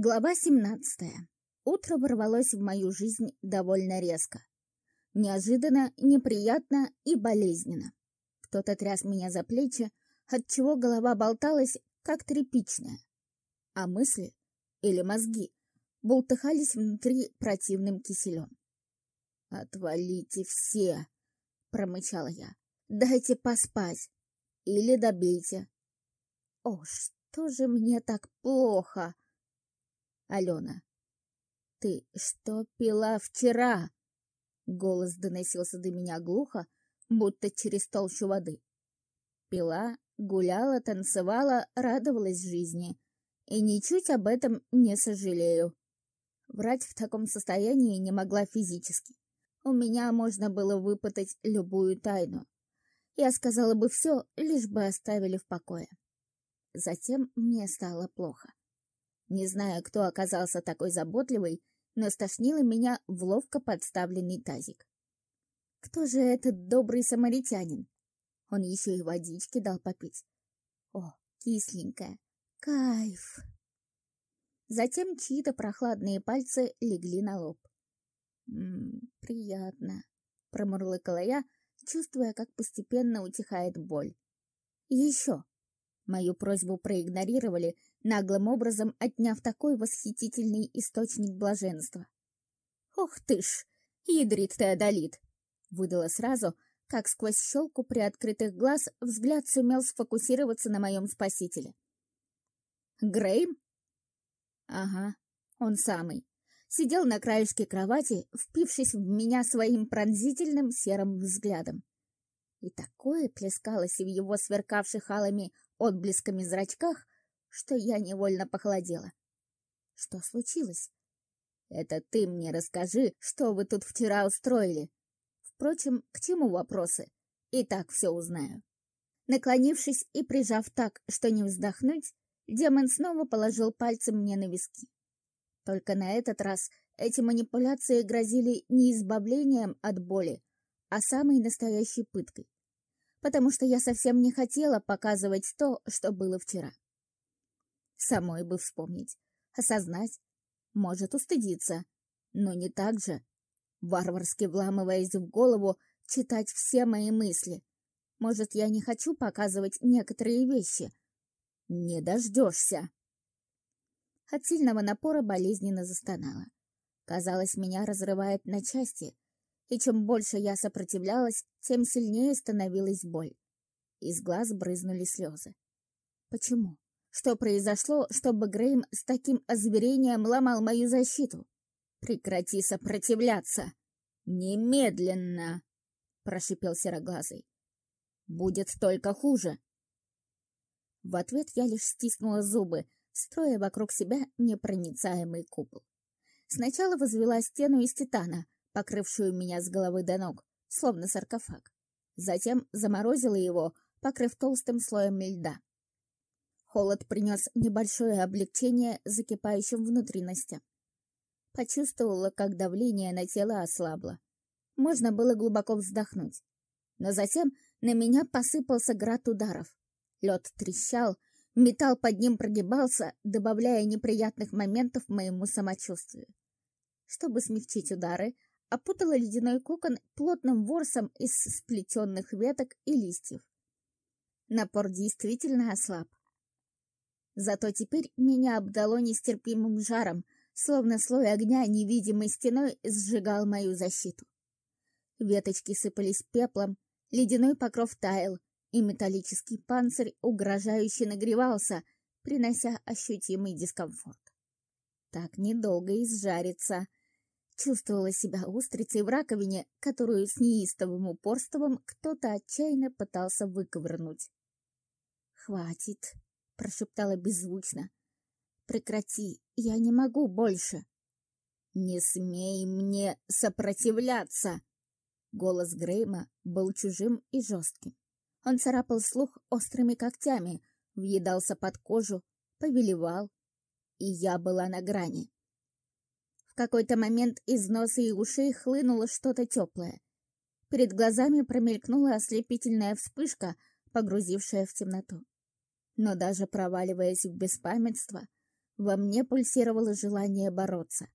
Глава 17. Утро ворвалось в мою жизнь довольно резко. Неожиданно, неприятно и болезненно. Кто-то тряс меня за плечи, отчего голова болталась, как тряпичная. А мысли, или мозги, болтыхались внутри противным киселем. «Отвалите все!» — промычала я. «Дайте поспать! Или добейте!» «О, что же мне так плохо?» Алена. «Ты что пила вчера?» Голос доносился до меня глухо, будто через толщу воды. Пила, гуляла, танцевала, радовалась жизни. И ничуть об этом не сожалею. Врать в таком состоянии не могла физически. У меня можно было выпытать любую тайну. Я сказала бы все, лишь бы оставили в покое. Затем мне стало плохо. Не знаю, кто оказался такой заботливый, но стошнило меня в ловко подставленный тазик. Кто же этот добрый самаритянин? Он еще и водички дал попить. О, кисленькая, кайф! Затем чьи-то прохладные пальцы легли на лоб. «М приятно», — промурлыкала я, чувствуя, как постепенно утихает боль. еще. Мою просьбу проигнорировали, наглым образом отняв такой восхитительный источник блаженства. «Ох ты ж! Ядрит Теодолит!» — выдала сразу, как сквозь щелку приоткрытых глаз взгляд сумел сфокусироваться на моем спасителе. «Грейм?» «Ага, он самый. Сидел на краешке кровати, впившись в меня своим пронзительным серым взглядом. И такое плескалось в его сверкавших алыми отблесками зрачках, что я невольно похолодела. Что случилось? Это ты мне расскажи, что вы тут вчера устроили. Впрочем, к чему вопросы? И так все узнаю. Наклонившись и прижав так, что не вздохнуть, демон снова положил пальцем мне на виски. Только на этот раз эти манипуляции грозили не избавлением от боли, а самой настоящей пыткой. Потому что я совсем не хотела показывать то, что было вчера. Самой бы вспомнить, осознать, может устыдиться, но не так же, варварски вламываясь в голову, читать все мои мысли. Может, я не хочу показывать некоторые вещи. Не дождешься. От сильного напора болезненно застонала. Казалось, меня разрывает на части, и чем больше я сопротивлялась, тем сильнее становилась боль. Из глаз брызнули слезы. Почему? Что произошло, чтобы Грейм с таким озверением ломал мою защиту? Прекрати сопротивляться! Немедленно! Прошипел сероглазый. Будет только хуже. В ответ я лишь стиснула зубы, строя вокруг себя непроницаемый купол. Сначала возвела стену из титана, покрывшую меня с головы до ног, словно саркофаг. Затем заморозила его, покрыв толстым слоем льда. Холод принес небольшое облегчение закипающим внутренностям. Почувствовала, как давление на тело ослабло. Можно было глубоко вздохнуть. Но затем на меня посыпался град ударов. Лед трещал, металл под ним прогибался, добавляя неприятных моментов моему самочувствию. Чтобы смягчить удары, опутала ледяной кокон плотным ворсом из сплетенных веток и листьев. Напор действительно ослаб. Зато теперь меня обдало нестерпимым жаром, словно слой огня невидимой стеной сжигал мою защиту. Веточки сыпались пеплом, ледяной покров таял, и металлический панцирь угрожающе нагревался, принося ощутимый дискомфорт. Так недолго изжарится. Чувствовала себя устрицей в раковине, которую с неистовым упорством кто-то отчаянно пытался выковырнуть. «Хватит!» Прошептала беззвучно. «Прекрати, я не могу больше!» «Не смей мне сопротивляться!» Голос Грейма был чужим и жестким. Он царапал слух острыми когтями, въедался под кожу, повелевал, и я была на грани. В какой-то момент из носа и ушей хлынуло что-то теплое. Перед глазами промелькнула ослепительная вспышка, погрузившая в темноту. Но даже проваливаясь в беспамятство, Во мне пульсировало желание бороться.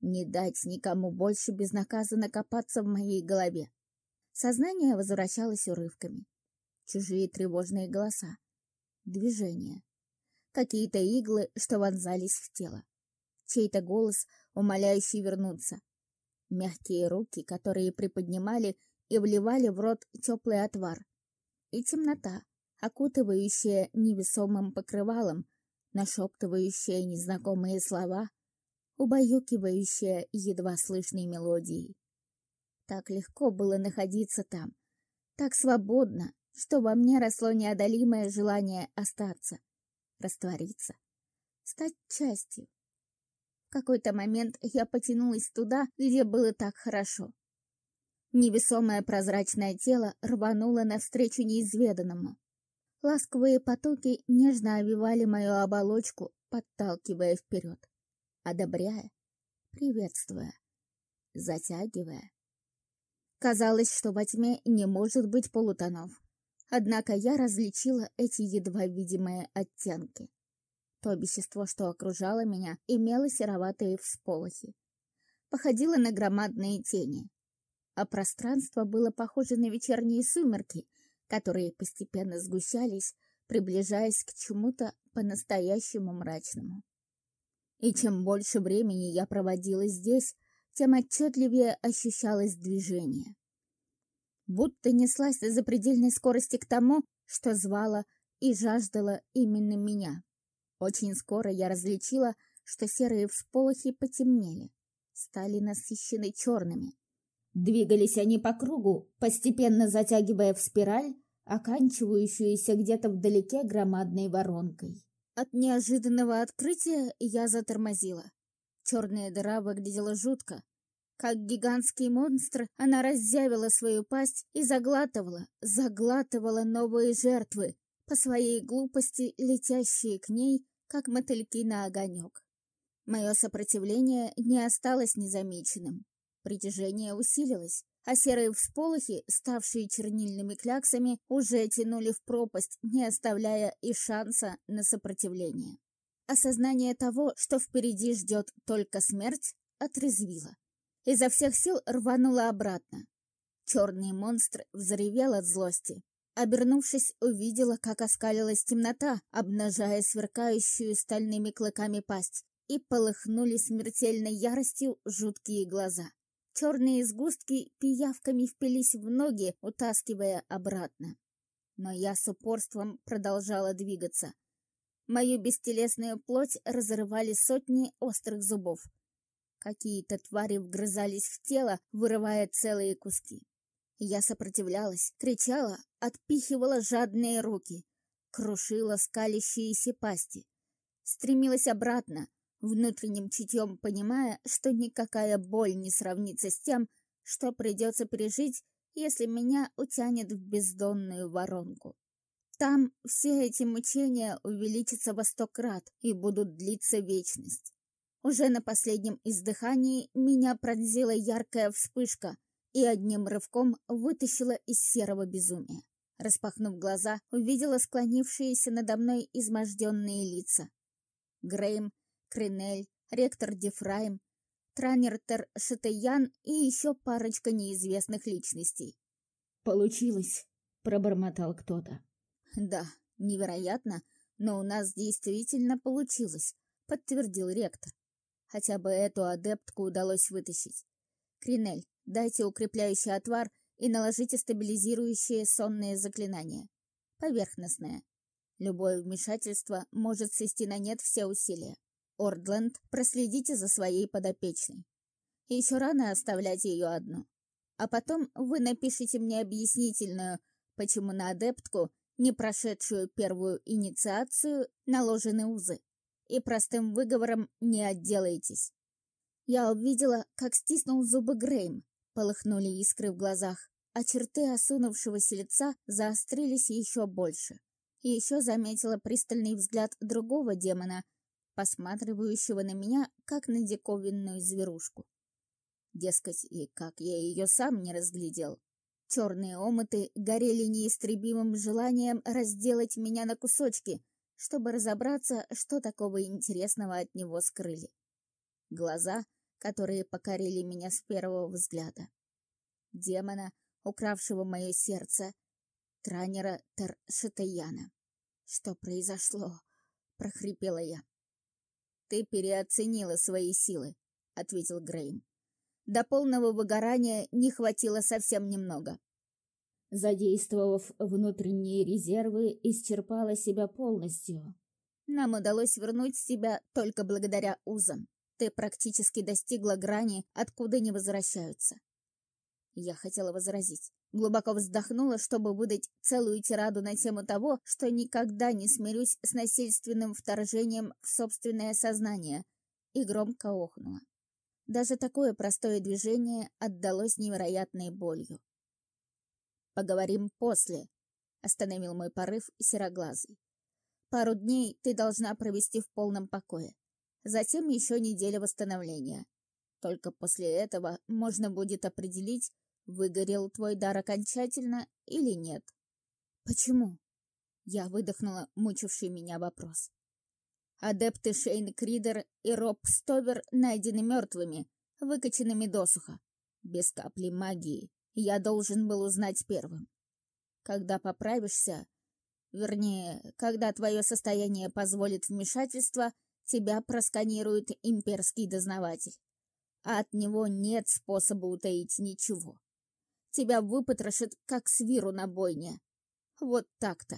Не дать никому больше безнаказанно копаться в моей голове. Сознание возвращалось урывками. Чужие тревожные голоса. Движения. Какие-то иглы, что вонзались в тело. Чей-то голос, умоляющий вернуться. Мягкие руки, которые приподнимали и вливали в рот теплый отвар. И темнота, окутывающая невесомым покрывалом, нашептывающая незнакомые слова, убаюкивающая едва слышной мелодией. Так легко было находиться там, так свободно, что во мне росло неодолимое желание остаться, раствориться, стать частью. В какой-то момент я потянулась туда, где было так хорошо. Невесомое прозрачное тело рвануло навстречу неизведанному. Ласковые потоки нежно овивали мою оболочку, подталкивая вперед, одобряя, приветствуя, затягивая. Казалось, что во тьме не может быть полутонов. Однако я различила эти едва видимые оттенки. То вещество, что окружало меня, имело сероватые всполохи. Походило на громадные тени. А пространство было похоже на вечерние сумерки, которые постепенно сгущались, приближаясь к чему-то по-настоящему мрачному. И чем больше времени я проводила здесь, тем отчетливее ощущалось движение. Будто неслась за запредельной скорости к тому, что звала и жаждала именно меня. Очень скоро я различила, что серые всполохи потемнели, стали насыщены черными. Двигались они по кругу, постепенно затягивая в спираль, оканчивающуюся где-то вдалеке громадной воронкой. От неожиданного открытия я затормозила. Черная дыра выглядела жутко. Как гигантский монстр, она разъявила свою пасть и заглатывала, заглатывала новые жертвы, по своей глупости летящие к ней, как мотыльки на огонек. Мое сопротивление не осталось незамеченным. Притяжение усилилось, а серые всполохи, ставшие чернильными кляксами, уже тянули в пропасть, не оставляя и шанса на сопротивление. Осознание того, что впереди ждет только смерть, отрезвило. Изо всех сил рвануло обратно. Черный монстр взревел от злости. Обернувшись, увидела, как оскалилась темнота, обнажая сверкающую стальными клыками пасть, и полыхнули смертельной яростью жуткие глаза. Черные сгустки пиявками впились в ноги, утаскивая обратно. Но я с упорством продолжала двигаться. Мою бестелесную плоть разрывали сотни острых зубов. Какие-то твари вгрызались в тело, вырывая целые куски. Я сопротивлялась, кричала, отпихивала жадные руки, крушила скалящиеся пасти. Стремилась обратно, внутренним чутьем понимая, что никакая боль не сравнится с тем, что придется пережить, если меня утянет в бездонную воронку. Там все эти мучения увеличатся во сто крат и будут длиться вечность. Уже на последнем издыхании меня пронзила яркая вспышка и одним рывком вытащила из серого безумия. Распахнув глаза, увидела склонившиеся надо мной изможденные лица. Грейм, Кринель, ректор Дефрайм, Транертер Шатаян и еще парочка неизвестных личностей. «Получилось!» — пробормотал кто-то. «Да, невероятно, но у нас действительно получилось», — подтвердил ректор. Хотя бы эту адептку удалось вытащить. «Кринель, дайте укрепляющий отвар и наложите стабилизирующее сонное заклинание. Поверхностное. Любое вмешательство может свести на нет все усилия. Ордленд, проследите за своей подопечной. Еще рано оставлять ее одну. А потом вы напишите мне объяснительную, почему на адептку не прошедшую первую инициацию наложены узы, и простым выговором не отделаетесь. Я увидела, как стиснул зубы Грейм, полыхнули искры в глазах, а черты осунувшегося лица заострились еще больше. Еще заметила пристальный взгляд другого демона, посматривающего на меня, как на диковинную зверушку. Дескать, и как я ее сам не разглядел. Черные омыты горели неистребимым желанием разделать меня на кусочки, чтобы разобраться, что такого интересного от него скрыли. Глаза, которые покорили меня с первого взгляда. Демона, укравшего мое сердце, тренера Тершитаяна. «Что произошло?» — прохрипела я. «Ты переоценила свои силы», — ответил Грейм. «До полного выгорания не хватило совсем немного. Задействовав внутренние резервы, исчерпала себя полностью. Нам удалось вернуть себя только благодаря узам. Ты практически достигла грани, откуда не возвращаются. Я хотела возразить. Глубоко вздохнула, чтобы выдать целую тираду на тему того, что никогда не смирюсь с насильственным вторжением в собственное сознание, и громко охнула. Даже такое простое движение отдалось невероятной болью. «Поговорим после», — остановил мой порыв сероглазый. «Пару дней ты должна провести в полном покое. Затем еще неделя восстановления. Только после этого можно будет определить, выгорел твой дар окончательно или нет. Почему? Я выдохнула мучивший меня вопрос. Адепты Шейн Кридер и Роб Стовер найдены мертвыми, выкачанными досуха, без капли магии. Я должен был узнать первым. Когда поправишься, вернее, когда твое состояние позволит вмешательство, тебя просканирует имперский дознаватель. А от него нет способа утаить ничего. Тебя выпотрошит, как свиру на бойне. Вот так-то.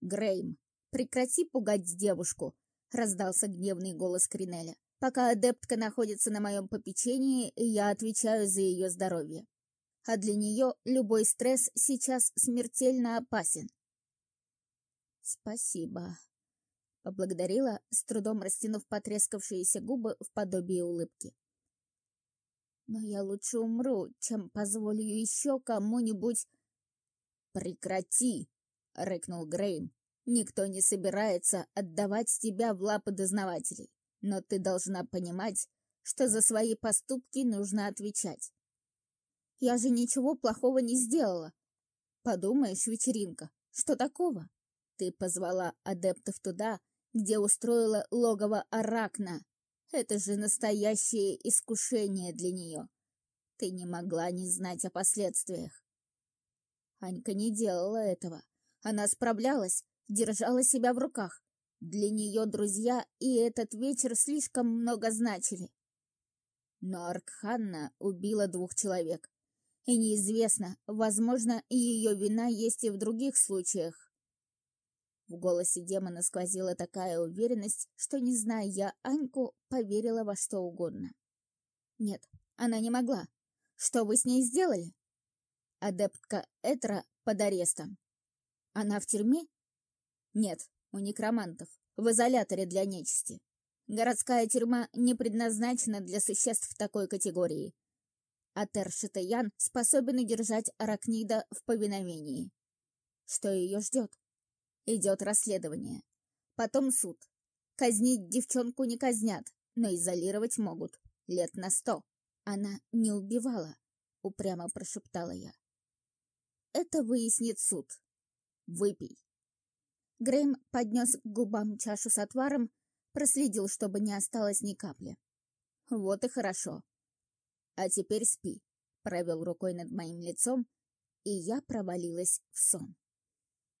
Грейм, прекрати пугать девушку, раздался гневный голос Кринеля. Пока адептка находится на моем попечении, я отвечаю за ее здоровье. А для нее любой стресс сейчас смертельно опасен. Спасибо, поблагодарила, с трудом растянув потрескавшиеся губы в подобии улыбки. Но я лучше умру, чем позволю еще кому-нибудь... «Прекрати!» — рыкнул Грейм. «Никто не собирается отдавать тебя в лапы дознавателей, но ты должна понимать, что за свои поступки нужно отвечать. Я же ничего плохого не сделала. Подумаешь, вечеринка, что такого? Ты позвала адептов туда, где устроила логово Аракна, это же настоящее искушение для нее. Ты не могла не знать о последствиях. Анька не делала этого. Она справлялась, держала себя в руках. Для нее друзья и этот вечер слишком много значили. Но Аркханна убила двух человек. И неизвестно, возможно, ее вина есть и в других случаях. В голосе демона сквозила такая уверенность, что, не зная я Аньку, поверила во что угодно. Нет, она не могла. Что вы с ней сделали? Адептка Этра под арестом. Она в тюрьме? Нет, у некромантов, в изоляторе для нечисти. Городская тюрьма не предназначена для существ такой категории. А Тершитаян способен удержать Аракнида в повиновении. Что ее ждет? Идет расследование. Потом суд. Казнить девчонку не казнят, но изолировать могут. Лет на сто. Она не убивала, упрямо прошептала я. Это выяснит суд. Выпей. Грэм поднес к губам чашу с отваром, проследил, чтобы не осталось ни капли. Вот и хорошо. А теперь спи, провел рукой над моим лицом, и я провалилась в сон.